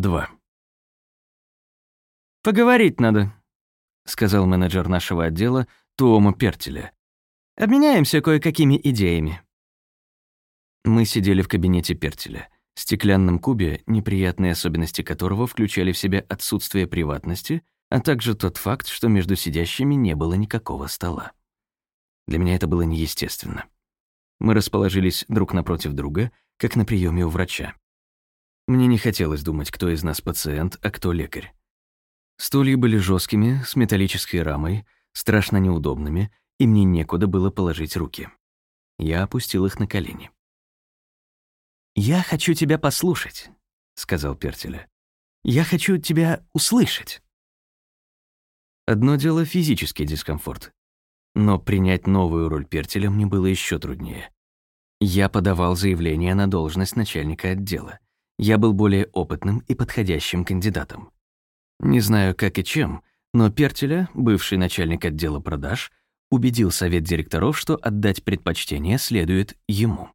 2. «Поговорить надо», — сказал менеджер нашего отдела Туома Пертеля. «Обменяемся кое-какими идеями». Мы сидели в кабинете Пертеля, стеклянном кубе, неприятные особенности которого включали в себя отсутствие приватности, а также тот факт, что между сидящими не было никакого стола. Для меня это было неестественно. Мы расположились друг напротив друга, как на приеме у врача. Мне не хотелось думать, кто из нас пациент, а кто лекарь. Стулья были жесткими, с металлической рамой, страшно неудобными, и мне некуда было положить руки. Я опустил их на колени. «Я хочу тебя послушать», — сказал Пертеля. «Я хочу тебя услышать». Одно дело — физический дискомфорт. Но принять новую роль Пертеля мне было еще труднее. Я подавал заявление на должность начальника отдела. Я был более опытным и подходящим кандидатом. Не знаю, как и чем, но Пертеля, бывший начальник отдела продаж, убедил совет директоров, что отдать предпочтение следует ему.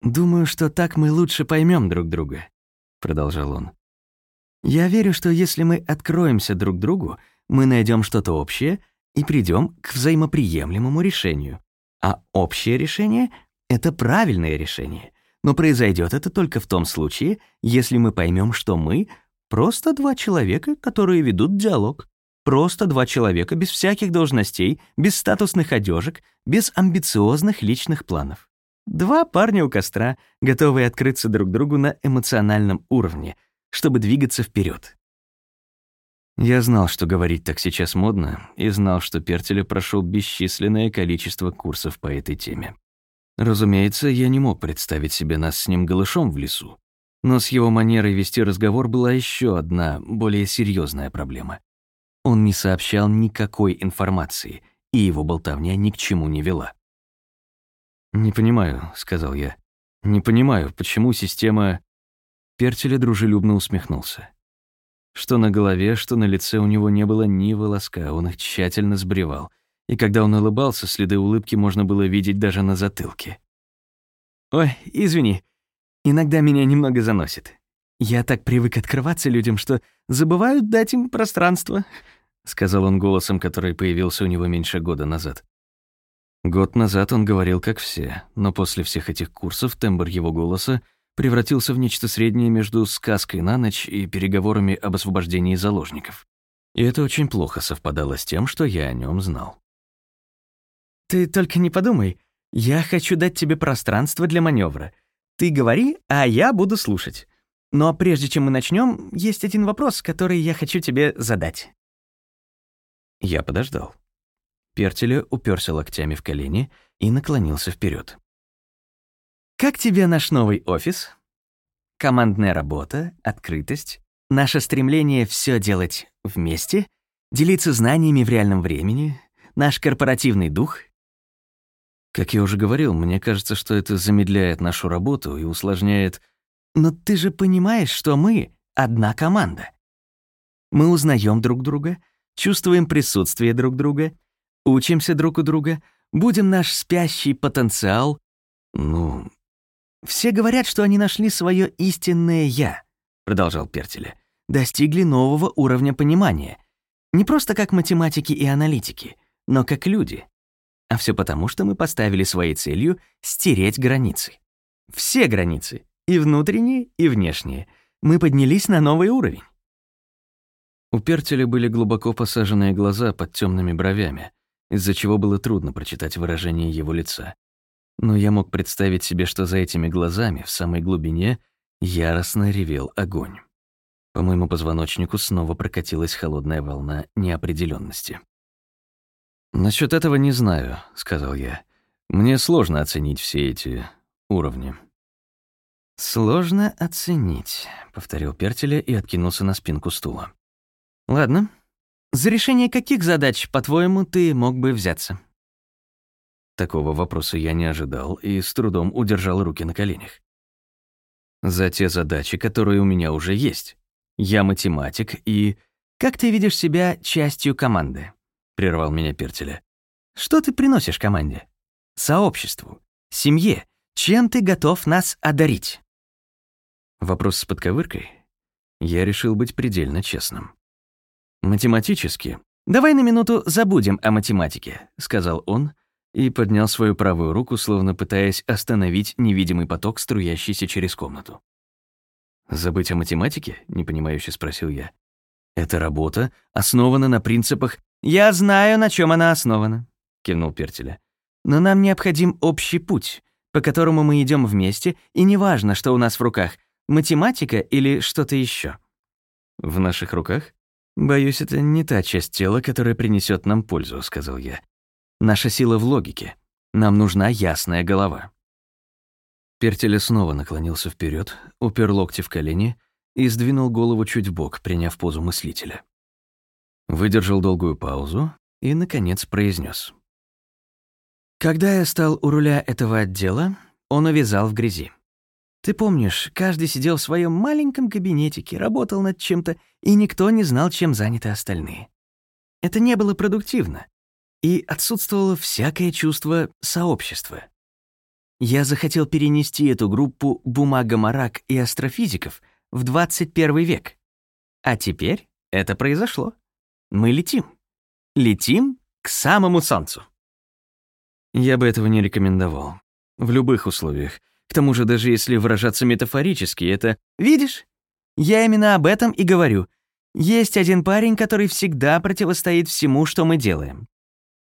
«Думаю, что так мы лучше поймем друг друга», — продолжал он. «Я верю, что если мы откроемся друг другу, мы найдем что-то общее и придем к взаимоприемлемому решению. А общее решение — это правильное решение. Но произойдет это только в том случае, если мы поймем, что мы — просто два человека, которые ведут диалог. Просто два человека без всяких должностей, без статусных одежек, без амбициозных личных планов. Два парня у костра, готовые открыться друг другу на эмоциональном уровне, чтобы двигаться вперед. Я знал, что говорить так сейчас модно, и знал, что Пертеля прошел бесчисленное количество курсов по этой теме. Разумеется, я не мог представить себе нас с ним голышом в лесу. Но с его манерой вести разговор была еще одна, более серьезная проблема. Он не сообщал никакой информации, и его болтовня ни к чему не вела. «Не понимаю», — сказал я. «Не понимаю, почему система...» Пертеля дружелюбно усмехнулся. Что на голове, что на лице у него не было ни волоска, он их тщательно сбривал. И когда он улыбался, следы улыбки можно было видеть даже на затылке. «Ой, извини, иногда меня немного заносит. Я так привык открываться людям, что забываю дать им пространство», — сказал он голосом, который появился у него меньше года назад. Год назад он говорил как все, но после всех этих курсов тембр его голоса превратился в нечто среднее между сказкой на ночь и переговорами об освобождении заложников. И это очень плохо совпадало с тем, что я о нем знал. «Ты только не подумай. Я хочу дать тебе пространство для маневра. Ты говори, а я буду слушать. Но прежде чем мы начнем, есть один вопрос, который я хочу тебе задать». Я подождал. Пертеля уперся локтями в колени и наклонился вперед. «Как тебе наш новый офис? Командная работа, открытость, наше стремление все делать вместе, делиться знаниями в реальном времени, наш корпоративный дух?» Как я уже говорил, мне кажется, что это замедляет нашу работу и усложняет... Но ты же понимаешь, что мы — одна команда. Мы узнаем друг друга, чувствуем присутствие друг друга, учимся друг у друга, будем наш спящий потенциал. Ну, все говорят, что они нашли свое истинное «я», продолжал Пертеля, достигли нового уровня понимания. Не просто как математики и аналитики, но как люди. А все потому, что мы поставили своей целью стереть границы. Все границы, и внутренние, и внешние. Мы поднялись на новый уровень. У Пертеля были глубоко посаженные глаза под темными бровями, из-за чего было трудно прочитать выражение его лица. Но я мог представить себе, что за этими глазами, в самой глубине, яростно ревел огонь. По моему позвоночнику снова прокатилась холодная волна неопределенности. «Насчет этого не знаю», — сказал я. «Мне сложно оценить все эти уровни». «Сложно оценить», — повторил Пертеля и откинулся на спинку стула. «Ладно, за решение каких задач, по-твоему, ты мог бы взяться? Такого вопроса я не ожидал и с трудом удержал руки на коленях. За те задачи, которые у меня уже есть. Я математик и... Как ты видишь себя частью команды? Прервал меня Пертеля. Что ты приносишь команде? Сообществу? Семье? Чем ты готов нас одарить? Вопрос с подковыркой? Я решил быть предельно честным. Математически. «Давай на минуту забудем о математике», — сказал он и поднял свою правую руку, словно пытаясь остановить невидимый поток, струящийся через комнату. «Забыть о математике?» — непонимающе спросил я. «Эта работа основана на принципах...» «Я знаю, на чем она основана», — кивнул Пертеля. «Но нам необходим общий путь, по которому мы идем вместе, и неважно, что у нас в руках — математика или что-то еще. «В наших руках?» «Боюсь, это не та часть тела, которая принесет нам пользу», — сказал я. «Наша сила в логике. Нам нужна ясная голова». Пертеля снова наклонился вперед, упер локти в колени и сдвинул голову чуть в бок, приняв позу мыслителя. Выдержал долгую паузу и, наконец, произнес: «Когда я стал у руля этого отдела, он увязал в грязи. Ты помнишь, каждый сидел в своем маленьком кабинетике, работал над чем-то, и никто не знал, чем заняты остальные. Это не было продуктивно, и отсутствовало всякое чувство сообщества. Я захотел перенести эту группу бумагомарак и астрофизиков в 21 век. А теперь это произошло. Мы летим. Летим к самому Солнцу. Я бы этого не рекомендовал. В любых условиях. К тому же, даже если выражаться метафорически, это... Видишь? Я именно об этом и говорю. Есть один парень, который всегда противостоит всему, что мы делаем.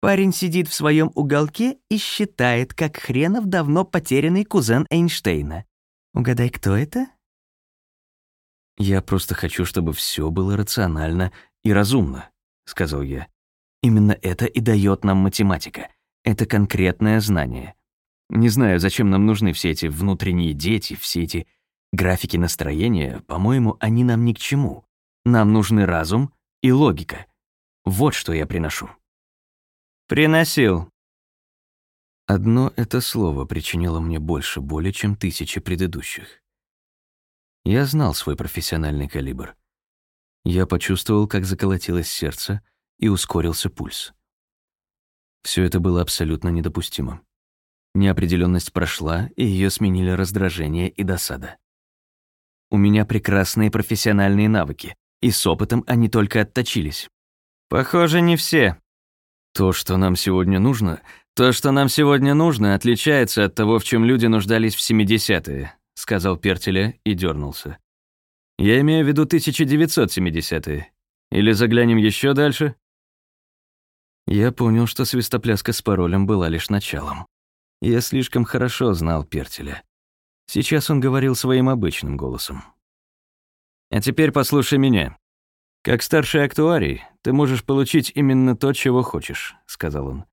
Парень сидит в своем уголке и считает, как хренов давно потерянный кузен Эйнштейна. Угадай, кто это? «Я просто хочу, чтобы все было рационально и разумно», — сказал я. «Именно это и дает нам математика. Это конкретное знание. Не знаю, зачем нам нужны все эти внутренние дети, все эти графики настроения. По-моему, они нам ни к чему. Нам нужны разум и логика. Вот что я приношу». «Приносил». Одно это слово причинило мне больше боли, чем тысячи предыдущих. Я знал свой профессиональный калибр. Я почувствовал, как заколотилось сердце и ускорился пульс. Все это было абсолютно недопустимо. Неопределенность прошла, и ее сменили раздражение и досада. У меня прекрасные профессиональные навыки, и с опытом они только отточились. Похоже, не все, то, что нам сегодня нужно, то, что нам сегодня нужно, отличается от того, в чем люди нуждались в 70-е, сказал Пертеля и дернулся. Я имею в виду 1970-е. Или заглянем еще дальше? Я понял, что свистопляска с паролем была лишь началом. Я слишком хорошо знал Пертеля. Сейчас он говорил своим обычным голосом. «А теперь послушай меня. «Как старший актуарий, ты можешь получить именно то, чего хочешь», — сказал он.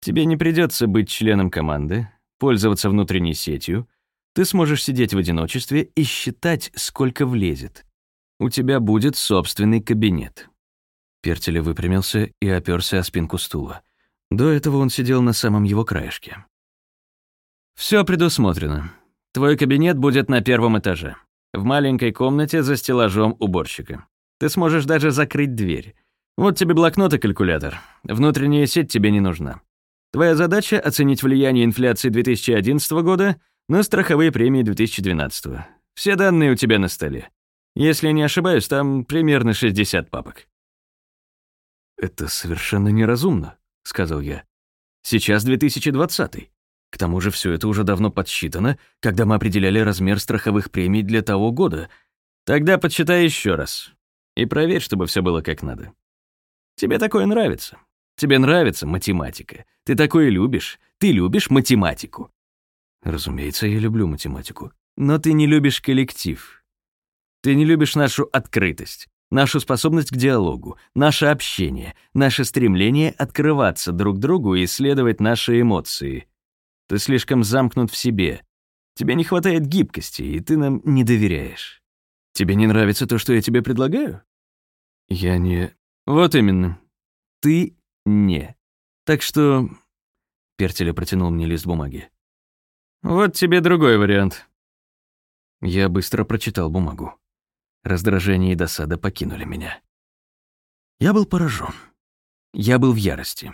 «Тебе не придется быть членом команды, пользоваться внутренней сетью. Ты сможешь сидеть в одиночестве и считать, сколько влезет. У тебя будет собственный кабинет». Пертеля выпрямился и оперся о спинку стула. До этого он сидел на самом его краешке. «Все предусмотрено. Твой кабинет будет на первом этаже, в маленькой комнате за стеллажом уборщика. Ты сможешь даже закрыть дверь. Вот тебе блокнот и калькулятор. Внутренняя сеть тебе не нужна. Твоя задача — оценить влияние инфляции 2011 года на страховые премии 2012. Все данные у тебя на столе. Если не ошибаюсь, там примерно 60 папок. «Это совершенно неразумно», — сказал я. «Сейчас 2020 К тому же все это уже давно подсчитано, когда мы определяли размер страховых премий для того года. Тогда подсчитай еще раз. И проверь, чтобы все было как надо. Тебе такое нравится. Тебе нравится математика. Ты такое любишь. Ты любишь математику. Разумеется, я люблю математику. Но ты не любишь коллектив. Ты не любишь нашу открытость, нашу способность к диалогу, наше общение, наше стремление открываться друг другу и исследовать наши эмоции. Ты слишком замкнут в себе. Тебе не хватает гибкости, и ты нам не доверяешь. Тебе не нравится то, что я тебе предлагаю? Я не... Вот именно. Ты не. Так что... Пертеля протянул мне лист бумаги. Вот тебе другой вариант. Я быстро прочитал бумагу. Раздражение и досада покинули меня. Я был поражен. Я был в ярости.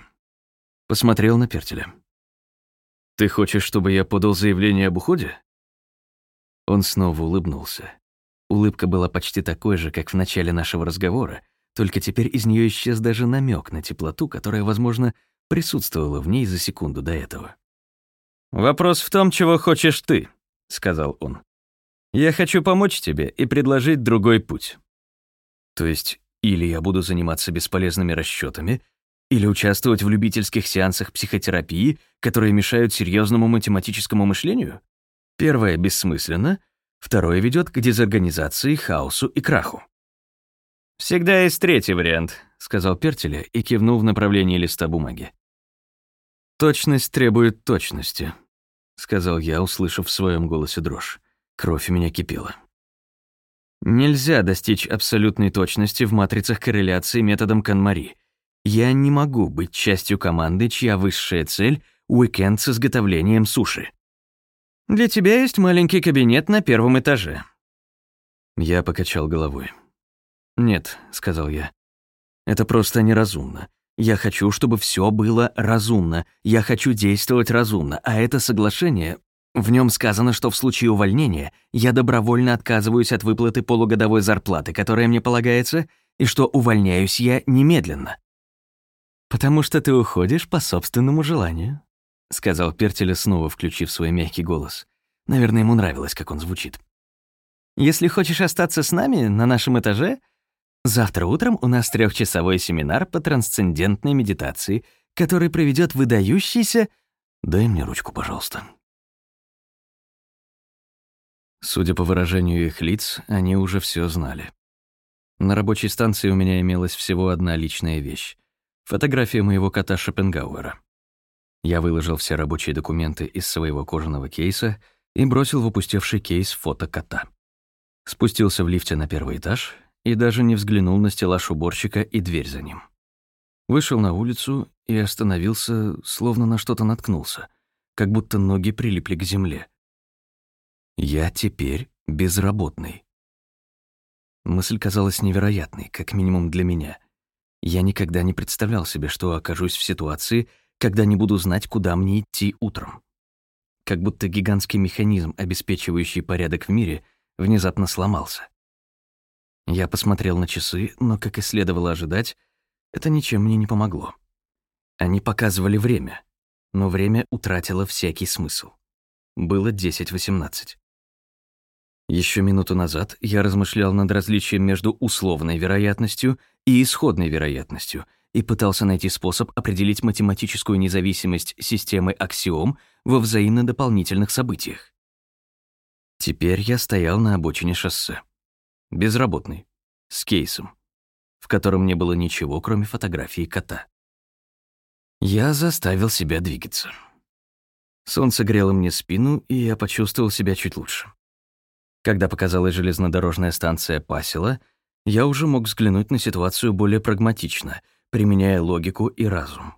Посмотрел на Пертеля. «Ты хочешь, чтобы я подал заявление об уходе?» Он снова улыбнулся. Улыбка была почти такой же, как в начале нашего разговора, только теперь из нее исчез даже намек на теплоту, которая, возможно, присутствовала в ней за секунду до этого. «Вопрос в том, чего хочешь ты», — сказал он. «Я хочу помочь тебе и предложить другой путь». То есть, или я буду заниматься бесполезными расчетами, или участвовать в любительских сеансах психотерапии, которые мешают серьезному математическому мышлению? Первое бессмысленно, второе ведет к дезорганизации, хаосу и краху. «Всегда есть третий вариант», — сказал Пертеля и кивнул в направлении листа бумаги. «Точность требует точности», — сказал я, услышав в своем голосе дрожь. Кровь у меня кипела. Нельзя достичь абсолютной точности в матрицах корреляции методом Канмари. Я не могу быть частью команды, чья высшая цель — уикенд с изготовлением суши. Для тебя есть маленький кабинет на первом этаже. Я покачал головой. «Нет», — сказал я. «Это просто неразумно. Я хочу, чтобы все было разумно. Я хочу действовать разумно, а это соглашение... В нем сказано, что в случае увольнения я добровольно отказываюсь от выплаты полугодовой зарплаты, которая мне полагается, и что увольняюсь я немедленно. «Потому что ты уходишь по собственному желанию», — сказал Пертеля, снова включив свой мягкий голос. Наверное, ему нравилось, как он звучит. «Если хочешь остаться с нами на нашем этаже, Завтра утром у нас трехчасовой семинар по трансцендентной медитации, который проведет выдающийся... Дай мне ручку, пожалуйста. Судя по выражению их лиц, они уже все знали. На рабочей станции у меня имелась всего одна личная вещь — фотография моего кота Шопенгауэра. Я выложил все рабочие документы из своего кожаного кейса и бросил в опустевший кейс фото кота. Спустился в лифте на первый этаж и даже не взглянул на стеллаж уборщика и дверь за ним. Вышел на улицу и остановился, словно на что-то наткнулся, как будто ноги прилипли к земле. Я теперь безработный. Мысль казалась невероятной, как минимум для меня. Я никогда не представлял себе, что окажусь в ситуации, когда не буду знать, куда мне идти утром. Как будто гигантский механизм, обеспечивающий порядок в мире, внезапно сломался. Я посмотрел на часы, но, как и следовало ожидать, это ничем мне не помогло. Они показывали время, но время утратило всякий смысл. Было 10.18. Еще минуту назад я размышлял над различием между условной вероятностью и исходной вероятностью и пытался найти способ определить математическую независимость системы аксиом во взаимно дополнительных событиях. Теперь я стоял на обочине шоссе. Безработный. С кейсом, в котором не было ничего, кроме фотографии кота. Я заставил себя двигаться. Солнце грело мне спину, и я почувствовал себя чуть лучше. Когда показалась железнодорожная станция Пасела, я уже мог взглянуть на ситуацию более прагматично, применяя логику и разум.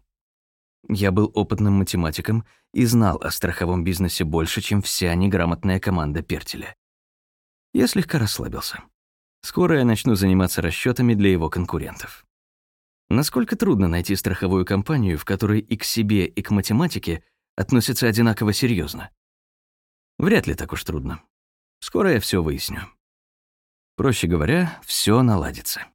Я был опытным математиком и знал о страховом бизнесе больше, чем вся неграмотная команда Пертеля. Я слегка расслабился. Скоро я начну заниматься расчетами для его конкурентов. Насколько трудно найти страховую компанию, в которой и к себе, и к математике относятся одинаково серьезно? Вряд ли так уж трудно. Скоро я все выясню. Проще говоря, все наладится.